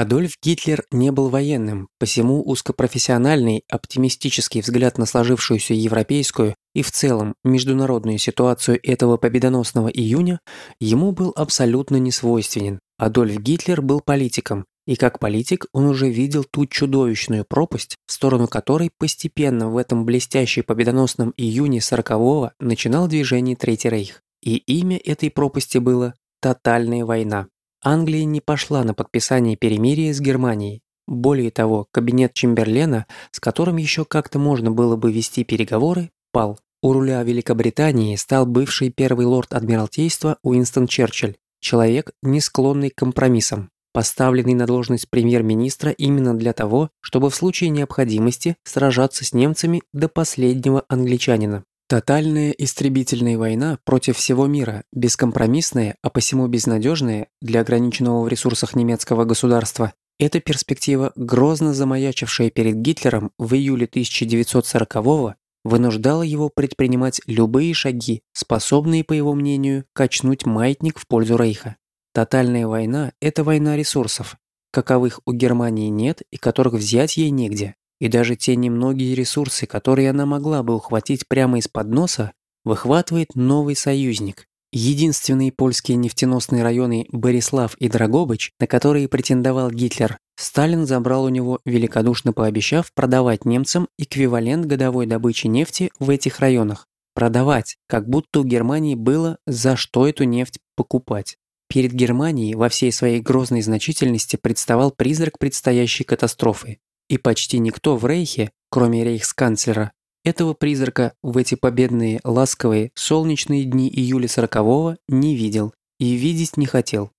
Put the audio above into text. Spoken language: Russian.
Адольф Гитлер не был военным, посему узкопрофессиональный, оптимистический взгляд на сложившуюся европейскую и в целом международную ситуацию этого победоносного июня ему был абсолютно несвойственен. Адольф Гитлер был политиком, и как политик он уже видел ту чудовищную пропасть, в сторону которой постепенно в этом блестящей победоносном июне 40-го начинал движение Третий Рейх. И имя этой пропасти было «Тотальная война». Англия не пошла на подписание перемирия с Германией. Более того, кабинет Чемберлена, с которым еще как-то можно было бы вести переговоры, пал. У руля Великобритании стал бывший первый лорд Адмиралтейства Уинстон Черчилль, человек, не склонный к компромиссам, поставленный на должность премьер-министра именно для того, чтобы в случае необходимости сражаться с немцами до последнего англичанина. Тотальная истребительная война против всего мира, бескомпромиссная, а посему безнадежная для ограниченного в ресурсах немецкого государства. Эта перспектива, грозно замаячившая перед Гитлером в июле 1940-го, вынуждала его предпринимать любые шаги, способные, по его мнению, качнуть маятник в пользу Рейха. Тотальная война – это война ресурсов, каковых у Германии нет и которых взять ей негде. И даже те немногие ресурсы, которые она могла бы ухватить прямо из-под носа, выхватывает новый союзник. Единственные польские нефтеносные районы Борислав и Драгобыч, на которые претендовал Гитлер, Сталин забрал у него, великодушно пообещав продавать немцам эквивалент годовой добычи нефти в этих районах. Продавать, как будто у Германии было за что эту нефть покупать. Перед Германией во всей своей грозной значительности представал призрак предстоящей катастрофы. И почти никто в Рейхе, кроме рейхсканцлера, этого призрака в эти победные, ласковые, солнечные дни июля 40-го не видел и видеть не хотел.